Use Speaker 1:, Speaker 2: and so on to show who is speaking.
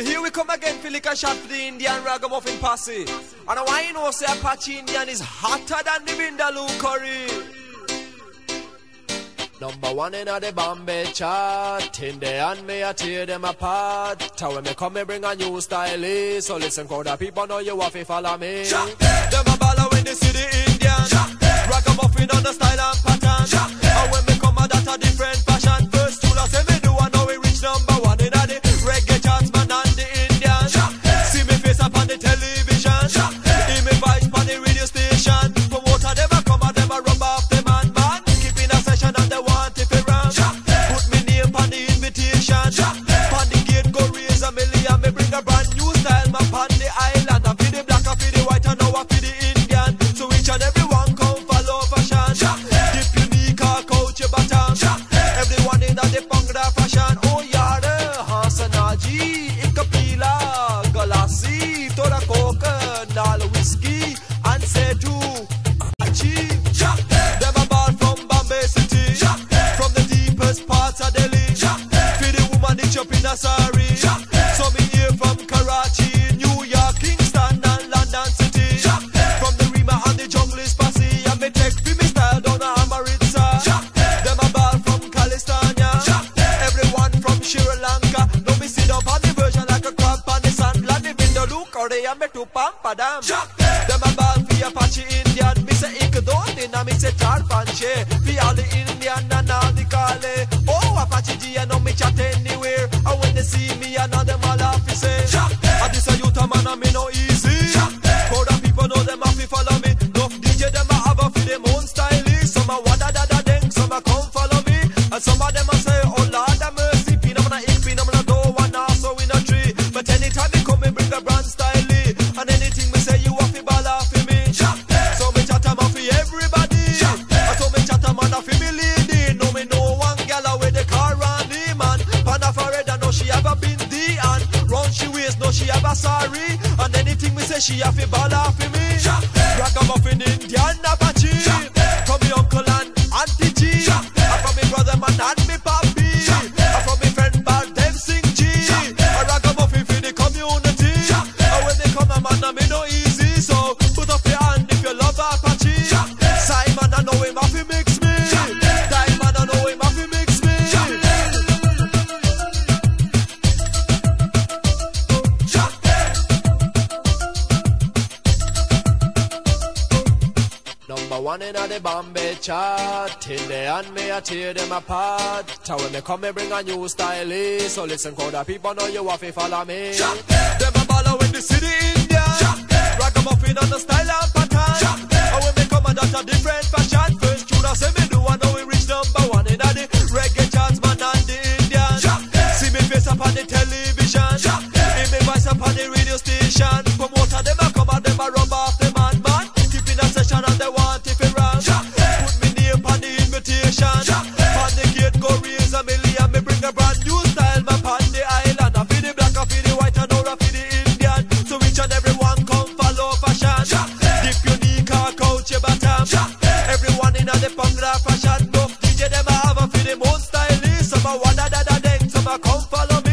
Speaker 1: Well, here we come again for liquor shot for the Indian ragamuffin posse. And I want you know, say Apache Indian is hotter than the Vindaloo curry. Number one in the Bombay chart. In the hand, me I tear them apart. Tell when me come, me bring a new style. So listen, crowd the people know you have to follow me. Them a baller when they see the Indian. Ragamuffin on the style ਦਾ ਜੇ ਪੰਗੜਾ ਫਸ਼ਨ ਉਹ ਯਾਰ ਹਸਨਾ ਜੀ ਇੱਕ ਪੀਲਾ ਗਲਾਸੀ ਤੋਰਾ Coke ਨਾਲ whisky ਅਨਸੇ ਜੂ ਅਚੀ ਚੱਕੇ ਦੇ ਬੰਬਾਰ ਫਰਮ ਬੰਬੇ ਸਿਟੀ ਚੱਕੇ from the deepest parts of Delhi ਚੱਕੇ ਫਿਰ ਉਹ ਮਨ ਦੀ ਚੋਪੀ ਨਾ ਸਾਰੀ to Pampadam. Them a ball for Apache Indian. Me say ik do ti inna me say tar Panche. she have a sorry. And anything we say, she have a ball off me. one in the Bombay chart. Till the end, me I tear them apart. So when me come, me bring a new style. So listen, call the people know you have to follow me. Them a follow in the city India. Rock 'em up in on the style of tava